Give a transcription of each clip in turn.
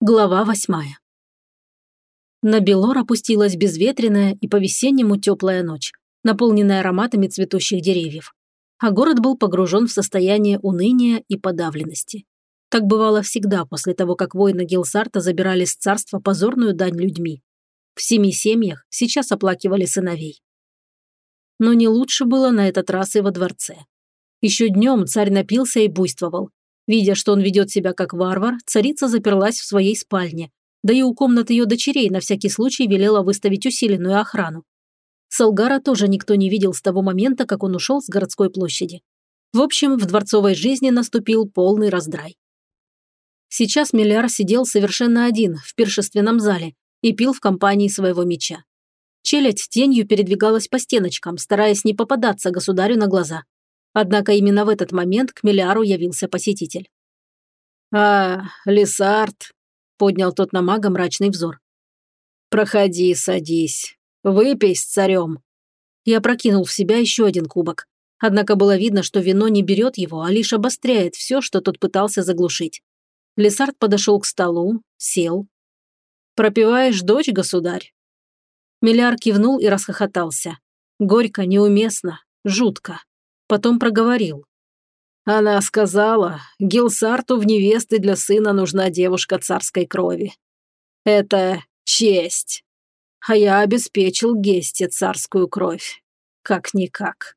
Глава восьмая. На Белор опустилась безветренная и по-весеннему теплая ночь, наполненная ароматами цветущих деревьев. А город был погружен в состояние уныния и подавленности. Так бывало всегда после того, как воины Гилсарта забирали с царства позорную дань людьми. В семи семьях сейчас оплакивали сыновей. Но не лучше было на этот раз и во дворце. Еще днем царь напился и буйствовал, Видя, что он ведет себя как варвар, царица заперлась в своей спальне, да и у комнат ее дочерей на всякий случай велела выставить усиленную охрану. Салгара тоже никто не видел с того момента, как он ушел с городской площади. В общем, в дворцовой жизни наступил полный раздрай. Сейчас Миллиар сидел совершенно один в пиршественном зале и пил в компании своего меча. Челядь тенью передвигалась по стеночкам, стараясь не попадаться государю на глаза. Однако именно в этот момент к Миллиару явился посетитель. «А, Лесард», — поднял тот на мага мрачный взор. «Проходи, садись. Выпей с царем». Я прокинул в себя еще один кубок. Однако было видно, что вино не берет его, а лишь обостряет все, что тот пытался заглушить. Лесард подошел к столу, сел. «Пропиваешь дочь, государь?» Миллиар кивнул и расхохотался. Горько, неуместно, жутко. Потом проговорил. Она сказала, Гилсарту в невесты для сына нужна девушка царской крови. Это честь. А я обеспечил Гесте царскую кровь. Как-никак.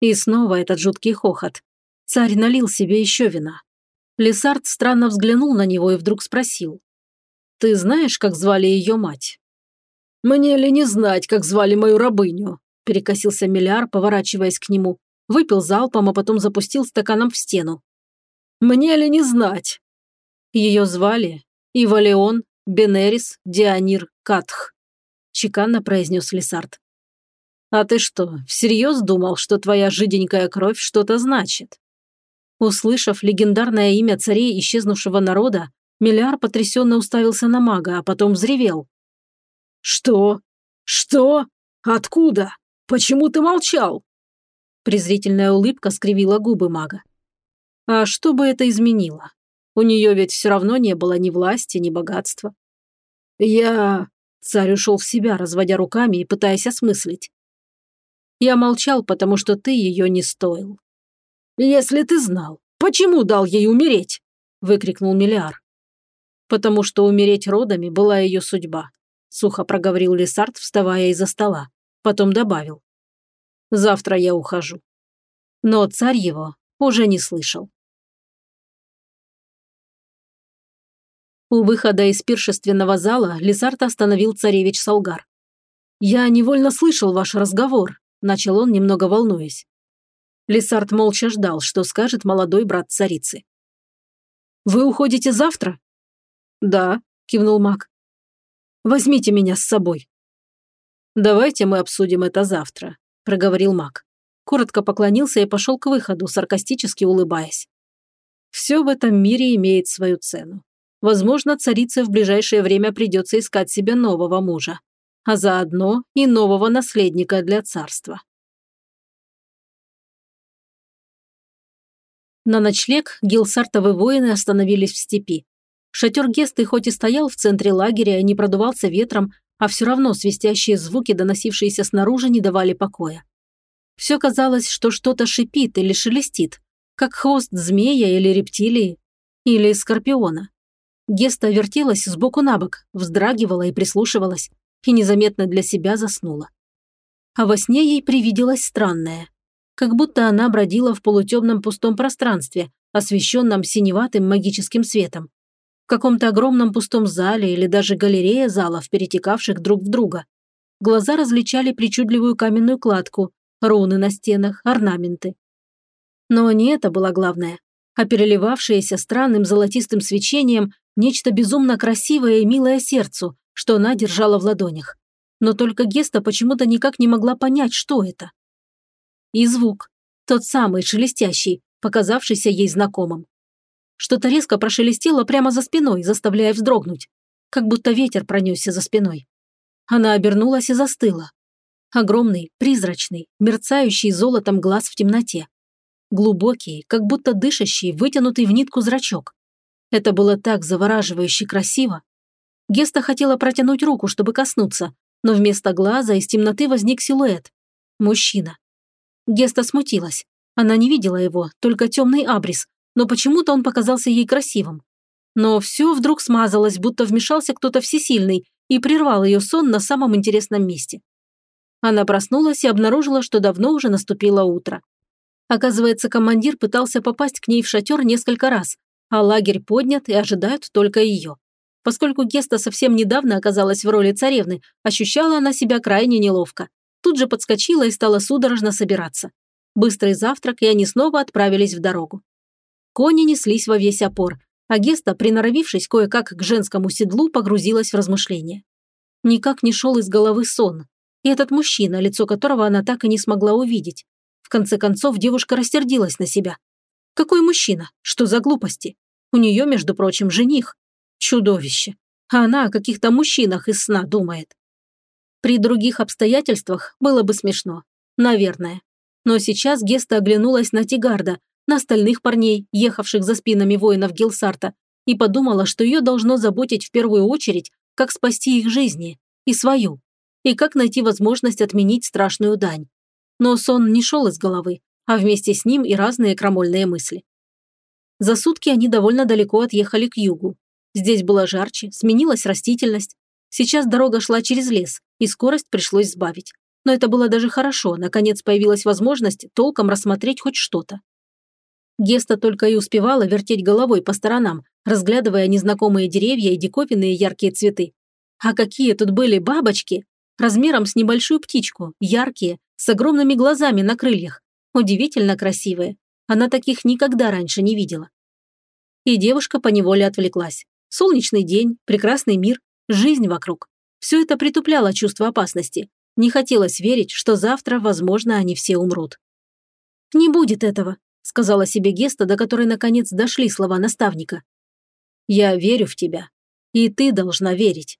И снова этот жуткий хохот. Царь налил себе еще вина. Лесард странно взглянул на него и вдруг спросил. «Ты знаешь, как звали ее мать?» «Мне ли не знать, как звали мою рабыню?» Перекосился Миллиар, поворачиваясь к нему. Выпил залпом, а потом запустил стаканом в стену. «Мне ли не знать?» Ее звали Ивалеон Бенерис Дионир Катх, чеканно произнес Лесард. «А ты что, всерьез думал, что твоя жиденькая кровь что-то значит?» Услышав легендарное имя царей исчезнувшего народа, Миллиар потрясенно уставился на мага, а потом взревел. «Что? Что? Откуда? Почему ты молчал?» Презрительная улыбка скривила губы мага. А что бы это изменило? У нее ведь все равно не было ни власти, ни богатства. Я... Царь ушел в себя, разводя руками и пытаясь осмыслить. Я молчал, потому что ты ее не стоил. «Если ты знал, почему дал ей умереть?» – выкрикнул Миллиар. «Потому что умереть родами была ее судьба», – сухо проговорил Лесард, вставая из-за стола. Потом добавил. «Завтра я ухожу». Но царь его уже не слышал. У выхода из пиршественного зала Лизард остановил царевич Салгар. «Я невольно слышал ваш разговор», – начал он, немного волнуясь. Лисард молча ждал, что скажет молодой брат царицы. «Вы уходите завтра?» «Да», – кивнул маг. «Возьмите меня с собой». «Давайте мы обсудим это завтра», – проговорил маг. Коротко поклонился и пошел к выходу, саркастически улыбаясь. Все в этом мире имеет свою цену. Возможно, царице в ближайшее время придется искать себе нового мужа, а заодно и нового наследника для царства. На ночлег гилсартовы воины остановились в степи. Шатер Гесты хоть и стоял в центре лагеря и не продувался ветром, а все равно свистящие звуки, доносившиеся снаружи, не давали покоя. Все казалось, что что-то шипит или шелестит, как хвост змея или рептилии, или скорпиона. Геста вертелась сбоку на бок, вздрагивала и прислушивалась, и незаметно для себя заснула. А во сне ей привиделось странное. Как будто она бродила в полутемном пустом пространстве, освещенном синеватым магическим светом. Каком-то огромном пустом зале или даже галерее залов, перетекавших друг в друга. Глаза различали причудливую каменную кладку, руны на стенах, орнаменты. Но не это было главное, а переливавшееся странным золотистым свечением Нечто безумно красивое и милое сердцу, что она держала в ладонях. Но только Геста почему-то никак не могла понять, что это. И звук. Тот самый, шелестящий, показавшийся ей знакомым. Что-то резко прошелестело прямо за спиной, заставляя вздрогнуть. Как будто ветер пронесся за спиной. Она обернулась и застыла. Огромный, призрачный, мерцающий золотом глаз в темноте. Глубокий, как будто дышащий, вытянутый в нитку зрачок Это было так завораживающе красиво. Геста хотела протянуть руку, чтобы коснуться, но вместо глаза из темноты возник силуэт. Мужчина. Геста смутилась. Она не видела его, только темный абрис, но почему-то он показался ей красивым. Но все вдруг смазалось, будто вмешался кто-то всесильный и прервал ее сон на самом интересном месте. Она проснулась и обнаружила, что давно уже наступило утро. Оказывается, командир пытался попасть к ней в шатер несколько раз, а лагерь поднят и ожидают только ее. Поскольку Геста совсем недавно оказалась в роли царевны, ощущала она себя крайне неловко. Тут же подскочила и стала судорожно собираться. Быстрый завтрак, и они снова отправились в дорогу. Кони неслись во весь опор, а Геста, приноровившись кое-как к женскому седлу, погрузилась в размышления. Никак не шел из головы сон. И этот мужчина, лицо которого она так и не смогла увидеть. В конце концов, девушка растердилась на себя. Какой мужчина? Что за глупости? У нее, между прочим, жених. Чудовище. А она о каких-то мужчинах из сна думает. При других обстоятельствах было бы смешно. Наверное. Но сейчас Геста оглянулась на Тигарда, на остальных парней, ехавших за спинами воинов Гилсарта, и подумала, что ее должно заботить в первую очередь, как спасти их жизни и свою, и как найти возможность отменить страшную дань. Но сон не шел из головы, а вместе с ним и разные крамольные мысли. За сутки они довольно далеко отъехали к югу. Здесь было жарче, сменилась растительность. Сейчас дорога шла через лес, и скорость пришлось сбавить. Но это было даже хорошо, наконец появилась возможность толком рассмотреть хоть что-то. Геста только и успевала вертеть головой по сторонам, разглядывая незнакомые деревья и диковинные яркие цветы. А какие тут были бабочки! Размером с небольшую птичку, яркие, с огромными глазами на крыльях. Удивительно красивые. Она таких никогда раньше не видела. И девушка поневоле отвлеклась. Солнечный день, прекрасный мир, жизнь вокруг. Все это притупляло чувство опасности. Не хотелось верить, что завтра, возможно, они все умрут. «Не будет этого», сказала себе Геста, до которой наконец дошли слова наставника. «Я верю в тебя, и ты должна верить.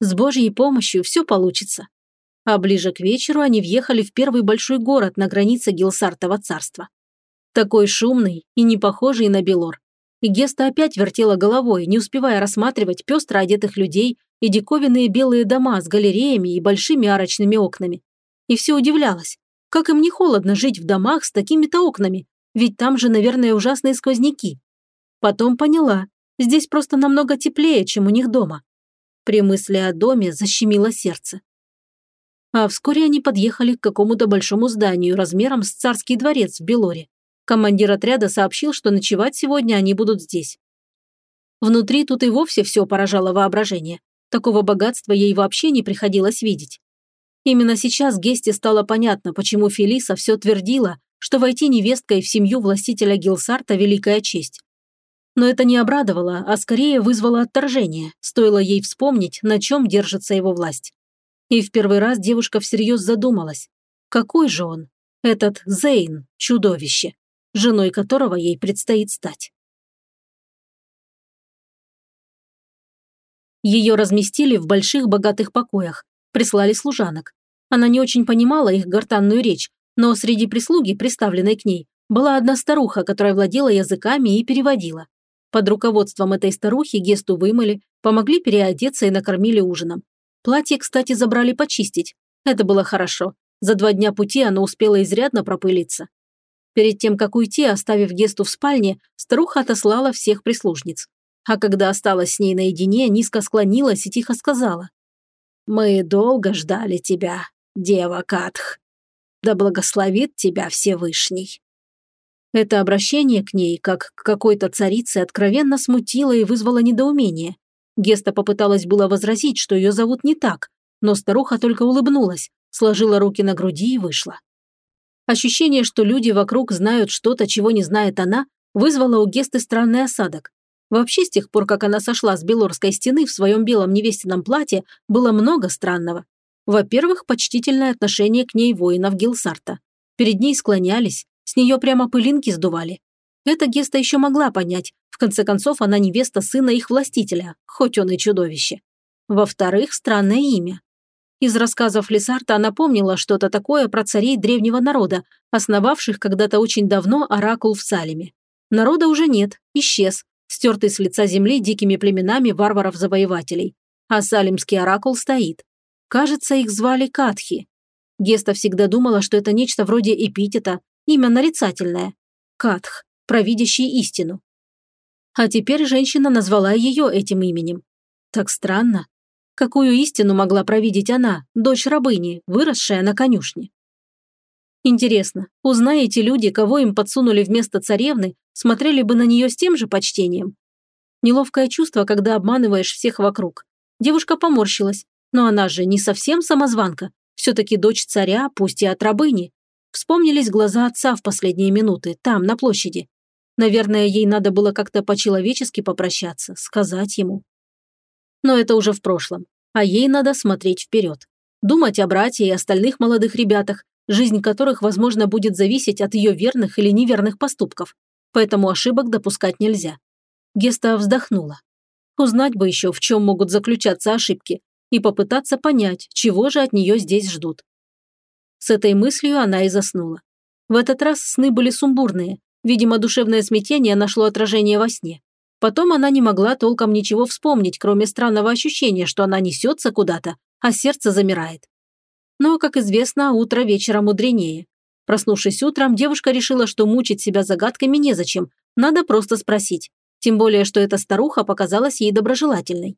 С Божьей помощью все получится». А ближе к вечеру они въехали в первый большой город на границе Гилсартова царства. Такой шумный и не похожий на Белор. И Геста опять вертела головой, не успевая рассматривать пестро одетых людей и диковинные белые дома с галереями и большими арочными окнами. И все удивлялась, как им не холодно жить в домах с такими-то окнами? Ведь там же, наверное, ужасные сквозняки. Потом поняла, здесь просто намного теплее, чем у них дома. При мысли о доме защемило сердце. А вскоре они подъехали к какому-то большому зданию размером с царский дворец в Белоре. Командир отряда сообщил, что ночевать сегодня они будут здесь. Внутри тут и вовсе все поражало воображение. Такого богатства ей вообще не приходилось видеть. Именно сейчас Гесте стало понятно, почему Фелиса все твердила, что войти невесткой в семью властителя Гилсарта – великая честь. Но это не обрадовало, а скорее вызвало отторжение, стоило ей вспомнить, на чем держится его власть. И в первый раз девушка всерьез задумалась, какой же он, этот Зейн, чудовище, женой которого ей предстоит стать. Ее разместили в больших богатых покоях, Прислали служанок. Она не очень понимала их гортанную речь, но среди прислуги, приставленной к ней, была одна старуха, которая владела языками и переводила. Под руководством этой старухи Гесту вымыли, помогли переодеться и накормили ужином. Платье, кстати, забрали почистить. Это было хорошо. За два дня пути оно успело изрядно пропылиться. Перед тем, как уйти, оставив Гесту в спальне, старуха отослала всех прислужниц. А когда осталась с ней наедине, низко склонилась и тихо сказала. Мы долго ждали тебя, дева Катх. Да благословит тебя Всевышний». Это обращение к ней, как к какой-то царице, откровенно смутило и вызвало недоумение. Геста попыталась было возразить, что ее зовут не так, но старуха только улыбнулась, сложила руки на груди и вышла. Ощущение, что люди вокруг знают что-то, чего не знает она, вызвало у Гесты странный осадок. Вообще, с тех пор, как она сошла с Белорской стены в своем белом невестином платье, было много странного. Во-первых, почтительное отношение к ней воинов Гилсарта. Перед ней склонялись, с нее прямо пылинки сдували. Это Геста еще могла понять. В конце концов, она невеста сына их властителя, хоть он и чудовище. Во-вторых, странное имя. Из рассказов Лесарта она помнила что-то такое про царей древнего народа, основавших когда-то очень давно оракул в Салеме. Народа уже нет, исчез, стертый с лица земли дикими племенами варваров-завоевателей. А салимский оракул стоит. Кажется, их звали Катхи. Геста всегда думала, что это нечто вроде эпитета, имя нарицательное. Катх, провидящий истину. А теперь женщина назвала ее этим именем. Так странно. Какую истину могла провидеть она, дочь рабыни, выросшая на конюшне? Интересно, узнаете люди, кого им подсунули вместо царевны, смотрели бы на нее с тем же почтением? Неловкое чувство, когда обманываешь всех вокруг. Девушка поморщилась, но она же не совсем самозванка, все-таки дочь царя, пусть и от рабыни. Вспомнились глаза отца в последние минуты, там, на площади. Наверное, ей надо было как-то по-человечески попрощаться, сказать ему. Но это уже в прошлом, а ей надо смотреть вперед. Думать о брате и остальных молодых ребятах, жизнь которых, возможно, будет зависеть от ее верных или неверных поступков. Поэтому ошибок допускать нельзя. Геста вздохнула. Узнать бы еще, в чем могут заключаться ошибки, и попытаться понять, чего же от нее здесь ждут. С этой мыслью она и заснула. В этот раз сны были сумбурные. Видимо, душевное смятение нашло отражение во сне. Потом она не могла толком ничего вспомнить, кроме странного ощущения, что она несется куда-то, а сердце замирает. Но, как известно, утро вечера мудренее. Проснувшись утром, девушка решила, что мучить себя загадками незачем, надо просто спросить. Тем более, что эта старуха показалась ей доброжелательной.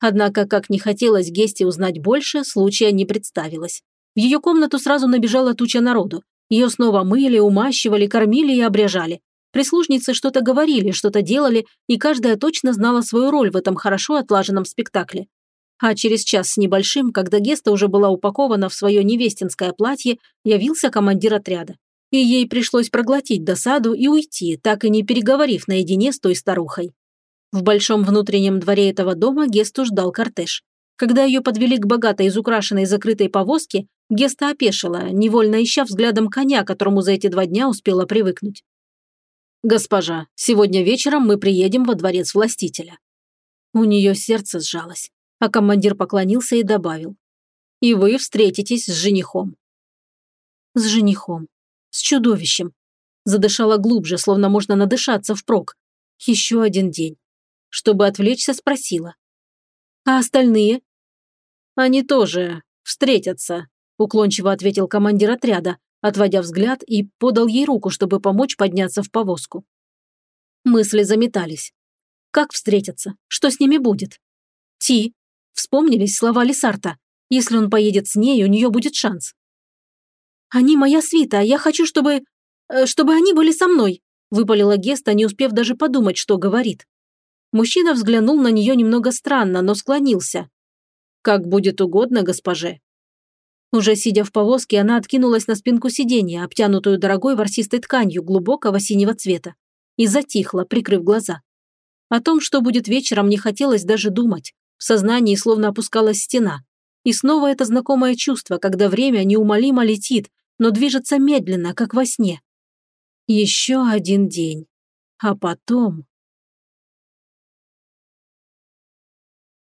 Однако, как не хотелось Гесте узнать больше, случая не представилось. В ее комнату сразу набежала туча народу. Ее снова мыли, умащивали, кормили и обряжали. Прислужницы что-то говорили, что-то делали, и каждая точно знала свою роль в этом хорошо отлаженном спектакле. А через час с небольшим, когда Геста уже была упакована в свое невестинское платье, явился командир отряда. И ей пришлось проглотить досаду и уйти, так и не переговорив наедине с той старухой. В большом внутреннем дворе этого дома Гесту ждал кортеж. Когда ее подвели к богатой изукрашенной закрытой повозке, Геста опешила, невольно ища взглядом коня, которому за эти два дня успела привыкнуть. «Госпожа, сегодня вечером мы приедем во дворец властителя». У нее сердце сжалось, а командир поклонился и добавил. «И вы встретитесь с женихом». «С женихом. С чудовищем». Задышала глубже, словно можно надышаться впрок. Еще один день. Чтобы отвлечься, спросила. «А остальные?» «Они тоже встретятся», – уклончиво ответил командир отряда, отводя взгляд и подал ей руку, чтобы помочь подняться в повозку. Мысли заметались. Как встретятся? Что с ними будет? Ти. Вспомнились слова Лисарта. Если он поедет с ней, у нее будет шанс. «Они моя свита, а я хочу, чтобы... Э, чтобы они были со мной», выпалила Геста, не успев даже подумать, что говорит. Мужчина взглянул на нее немного странно, но склонился. «Как будет угодно, госпоже». Уже сидя в повозке, она откинулась на спинку сиденья, обтянутую дорогой ворсистой тканью глубокого синего цвета, и затихла, прикрыв глаза. О том, что будет вечером, не хотелось даже думать. В сознании словно опускалась стена. И снова это знакомое чувство, когда время неумолимо летит, но движется медленно, как во сне. Еще один день. А потом...